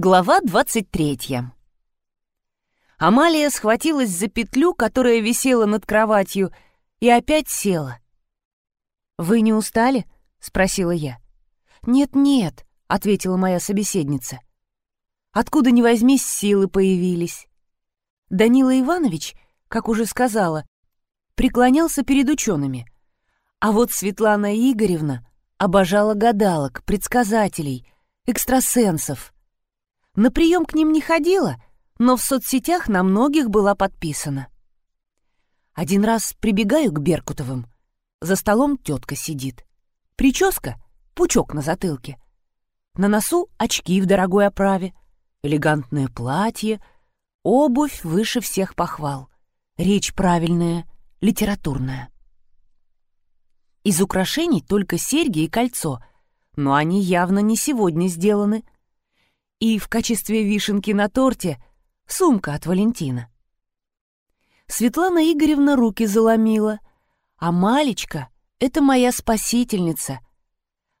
Глава 23. Амалия схватилась за петлю, которая висела над кроватью, и опять села. «Вы не устали?» — спросила я. «Нет-нет», — ответила моя собеседница. «Откуда ни возьмись, силы появились». Данила Иванович, как уже сказала, преклонялся перед учеными. А вот Светлана Игоревна обожала гадалок, предсказателей, экстрасенсов — на прием к ним не ходила, но в соцсетях на многих была подписана. Один раз прибегаю к Беркутовым. За столом тетка сидит. Прическа — пучок на затылке. На носу очки в дорогой оправе, элегантное платье, обувь выше всех похвал, речь правильная, литературная. Из украшений только серьги и кольцо, но они явно не сегодня сделаны — и в качестве вишенки на торте сумка от Валентина. Светлана Игоревна руки заломила, а Малечка — это моя спасительница.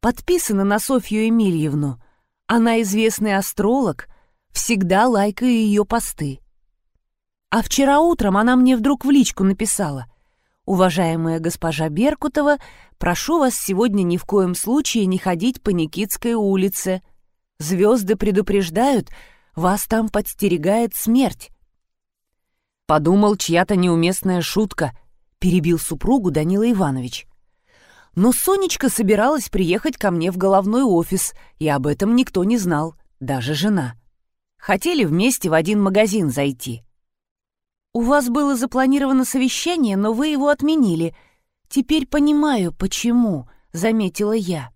Подписана на Софью Эмильевну. Она известный астролог, всегда лайкаю ее посты. А вчера утром она мне вдруг в личку написала. «Уважаемая госпожа Беркутова, прошу вас сегодня ни в коем случае не ходить по Никитской улице. Звезды предупреждают, вас там подстерегает смерть. Подумал, чья-то неуместная шутка, перебил супругу Данила Иванович. Но Сонечка собиралась приехать ко мне в головной офис, и об этом никто не знал, даже жена. Хотели вместе в один магазин зайти. «У вас было запланировано совещание, но вы его отменили. Теперь понимаю, почему», — заметила я.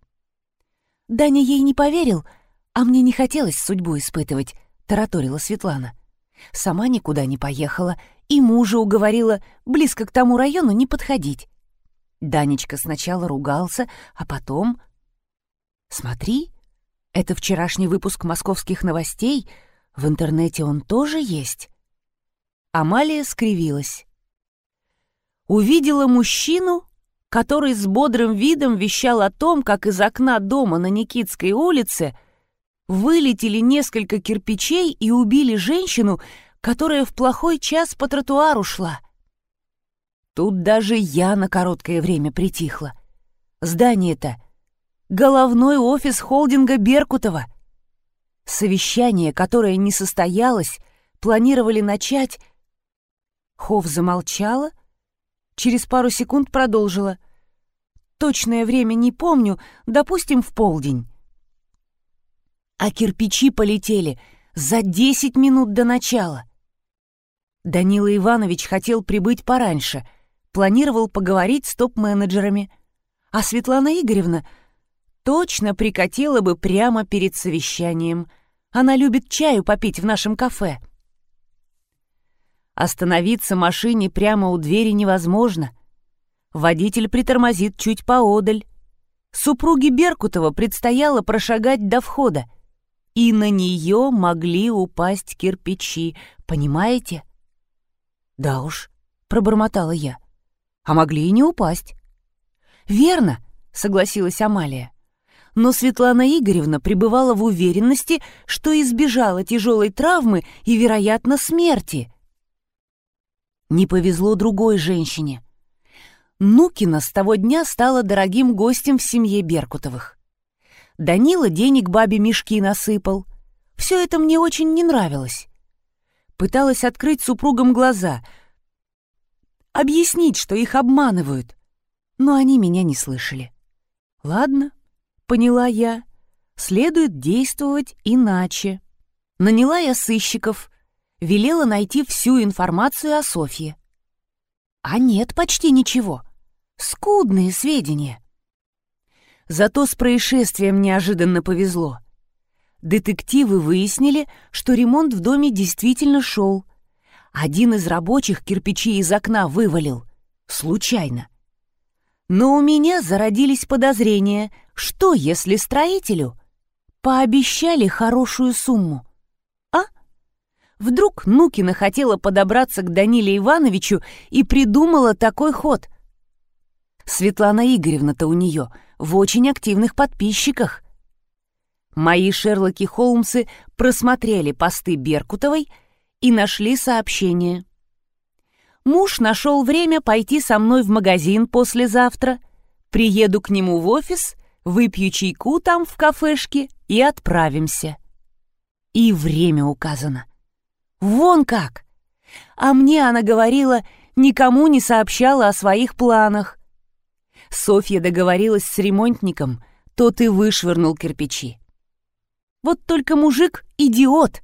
Даня ей не поверил, «А мне не хотелось судьбу испытывать», — тараторила Светлана. Сама никуда не поехала и мужа уговорила близко к тому району не подходить. Данечка сначала ругался, а потом... «Смотри, это вчерашний выпуск московских новостей, в интернете он тоже есть». Амалия скривилась. Увидела мужчину, который с бодрым видом вещал о том, как из окна дома на Никитской улице вылетели несколько кирпичей и убили женщину, которая в плохой час по тротуару шла. Тут даже я на короткое время притихла. Здание-то — головной офис холдинга Беркутова. Совещание, которое не состоялось, планировали начать... Хов замолчала, через пару секунд продолжила. Точное время не помню, допустим, в полдень а кирпичи полетели за десять минут до начала. Данила Иванович хотел прибыть пораньше, планировал поговорить с топ-менеджерами, а Светлана Игоревна точно прикатила бы прямо перед совещанием. Она любит чаю попить в нашем кафе. Остановиться машине прямо у двери невозможно. Водитель притормозит чуть поодаль. Супруге Беркутова предстояло прошагать до входа — и на нее могли упасть кирпичи, понимаете? Да уж, пробормотала я. А могли и не упасть. Верно, согласилась Амалия. Но Светлана Игоревна пребывала в уверенности, что избежала тяжелой травмы и, вероятно, смерти. Не повезло другой женщине. Нукина с того дня стала дорогим гостем в семье Беркутовых. Данила денег бабе мешки насыпал. Все это мне очень не нравилось. Пыталась открыть супругам глаза, объяснить, что их обманывают, но они меня не слышали. Ладно, поняла я, следует действовать иначе. Наняла я сыщиков, велела найти всю информацию о Софье. А нет почти ничего. Скудные сведения. Зато с происшествием неожиданно повезло. Детективы выяснили, что ремонт в доме действительно шел. Один из рабочих кирпичи из окна вывалил. Случайно. Но у меня зародились подозрения, что если строителю пообещали хорошую сумму. А? Вдруг Нукина хотела подобраться к Даниле Ивановичу и придумала такой ход. Светлана Игоревна-то у нее в очень активных подписчиках. Мои Шерлоки Холмсы просмотрели посты Беркутовой и нашли сообщение. Муж нашел время пойти со мной в магазин послезавтра. Приеду к нему в офис, выпью чайку там в кафешке и отправимся. И время указано. Вон как! А мне она говорила, никому не сообщала о своих планах. Софья договорилась с ремонтником, тот и вышвырнул кирпичи. Вот только мужик — идиот.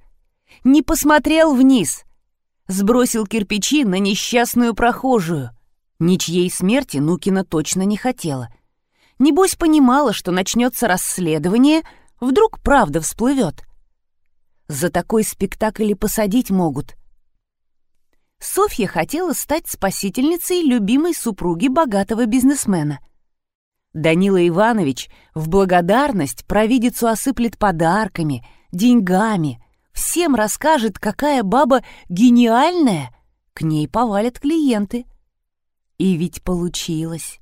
Не посмотрел вниз. Сбросил кирпичи на несчастную прохожую. Ничьей смерти Нукина точно не хотела. Небось понимала, что начнется расследование, вдруг правда всплывет. За такой спектакль и посадить могут. Софья хотела стать спасительницей любимой супруги богатого бизнесмена — Данила Иванович в благодарность провидицу осыплет подарками, деньгами, всем расскажет, какая баба гениальная, к ней повалят клиенты. И ведь получилось.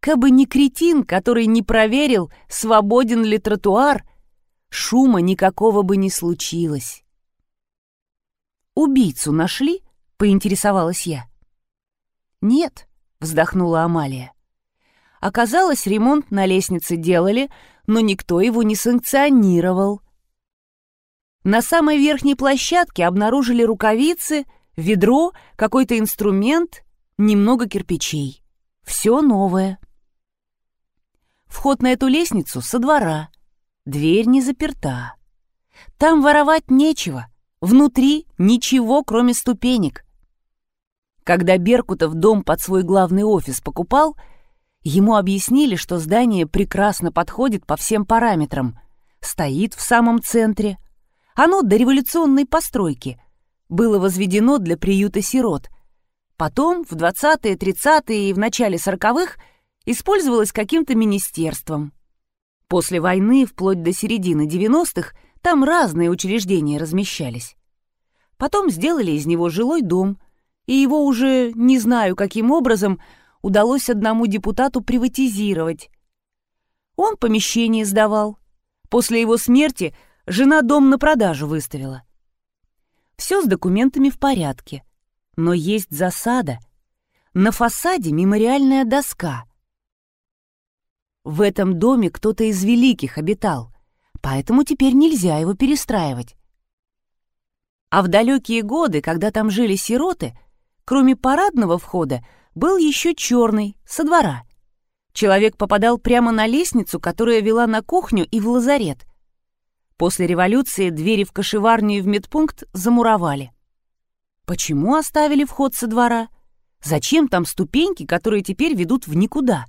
Кабы не кретин, который не проверил, свободен ли тротуар, шума никакого бы не случилось. «Убийцу нашли?» — поинтересовалась я. «Нет», — вздохнула Амалия. Оказалось, ремонт на лестнице делали, но никто его не санкционировал. На самой верхней площадке обнаружили рукавицы, ведро, какой-то инструмент, немного кирпичей. Все новое. Вход на эту лестницу со двора. Дверь не заперта. Там воровать нечего. Внутри ничего, кроме ступенек. Когда Беркутов дом под свой главный офис покупал — Ему объяснили, что здание прекрасно подходит по всем параметрам. Стоит в самом центре. Оно до революционной постройки. Было возведено для приюта сирот. Потом, в 20-е, 30-е и в начале 40-х, использовалось каким-то министерством. После войны, вплоть до середины 90-х, там разные учреждения размещались. Потом сделали из него жилой дом, и его уже, не знаю каким образом, удалось одному депутату приватизировать. Он помещение сдавал. После его смерти жена дом на продажу выставила. Все с документами в порядке. Но есть засада. На фасаде мемориальная доска. В этом доме кто-то из великих обитал, поэтому теперь нельзя его перестраивать. А в далекие годы, когда там жили сироты, кроме парадного входа, был еще черный, со двора. Человек попадал прямо на лестницу, которая вела на кухню и в лазарет. После революции двери в кошеварню и в медпункт замуровали. Почему оставили вход со двора? Зачем там ступеньки, которые теперь ведут в никуда?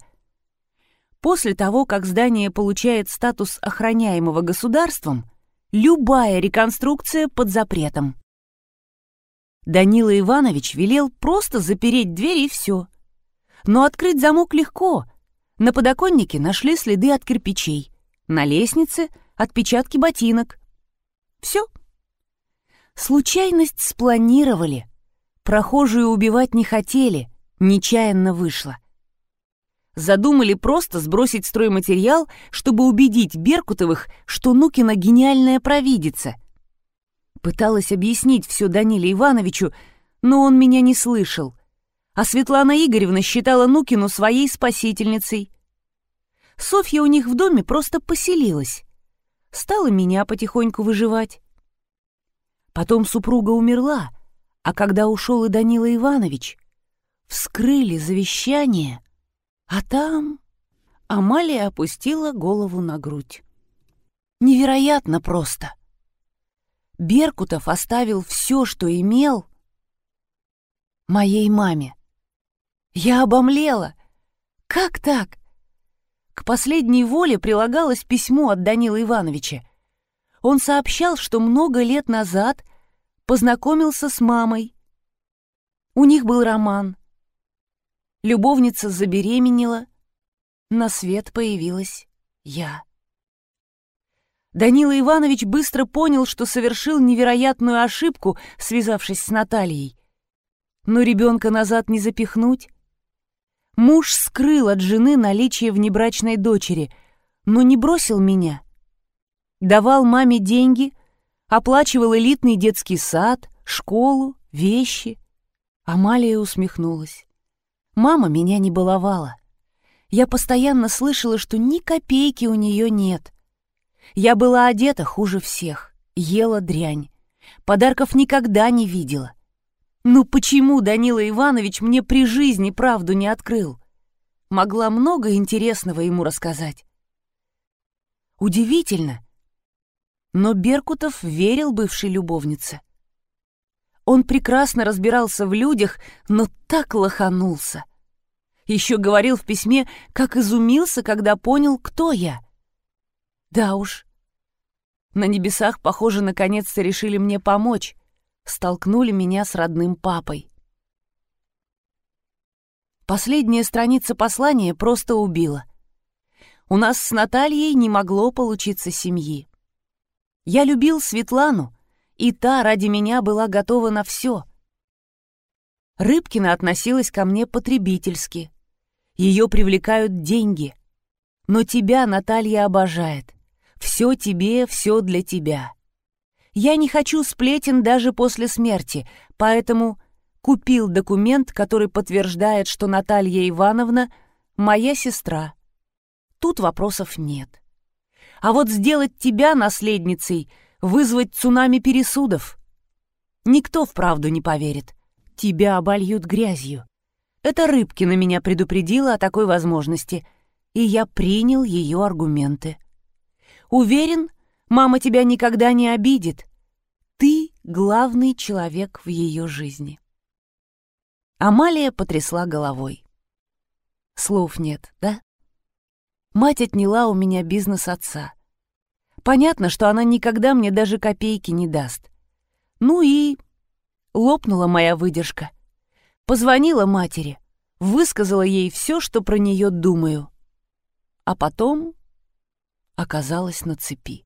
После того, как здание получает статус охраняемого государством, любая реконструкция под запретом. Данила Иванович велел просто запереть дверь и все. Но открыть замок легко. На подоконнике нашли следы от кирпичей. На лестнице — отпечатки ботинок. Все. Случайность спланировали. Прохожие убивать не хотели, нечаянно вышло. Задумали просто сбросить стройматериал, чтобы убедить Беркутовых, что Нукина гениальная провидица — Пыталась объяснить все Даниле Ивановичу, но он меня не слышал. А Светлана Игоревна считала Нукину своей спасительницей. Софья у них в доме просто поселилась. Стала меня потихоньку выживать. Потом супруга умерла, а когда ушел и Данила Иванович, вскрыли завещание, а там... Амалия опустила голову на грудь. Невероятно просто. — Беркутов оставил все, что имел, моей маме. Я обомлела. Как так? К последней воле прилагалось письмо от Данила Ивановича. Он сообщал, что много лет назад познакомился с мамой. У них был роман. Любовница забеременела, на свет появилась я. Данила Иванович быстро понял, что совершил невероятную ошибку, связавшись с Натальей. Но ребенка назад не запихнуть. Муж скрыл от жены наличие внебрачной дочери, но не бросил меня. давал маме деньги, оплачивал элитный детский сад, школу, вещи. Амалия усмехнулась. Мама меня не баловала. Я постоянно слышала, что ни копейки у нее нет. Я была одета хуже всех, ела дрянь. Подарков никогда не видела. Ну почему Данила Иванович мне при жизни правду не открыл? Могла много интересного ему рассказать. Удивительно, но Беркутов верил бывшей любовнице. Он прекрасно разбирался в людях, но так лоханулся. Еще говорил в письме, как изумился, когда понял, кто я. Да уж. На небесах, похоже, наконец-то решили мне помочь. Столкнули меня с родным папой. Последняя страница послания просто убила. У нас с Натальей не могло получиться семьи. Я любил Светлану, и та ради меня была готова на все. Рыбкина относилась ко мне потребительски. Ее привлекают деньги. Но тебя Наталья обожает. Все тебе, все для тебя. Я не хочу сплетен даже после смерти, поэтому купил документ, который подтверждает, что Наталья Ивановна — моя сестра. Тут вопросов нет. А вот сделать тебя наследницей, вызвать цунами пересудов. Никто вправду не поверит. Тебя обольют грязью. Это Рыбкина меня предупредила о такой возможности, и я принял ее аргументы. Уверен, мама тебя никогда не обидит. Ты — главный человек в ее жизни. Амалия потрясла головой. Слов нет, да? Мать отняла у меня бизнес отца. Понятно, что она никогда мне даже копейки не даст. Ну и лопнула моя выдержка. Позвонила матери, высказала ей все, что про нее думаю. А потом оказалась на цепи.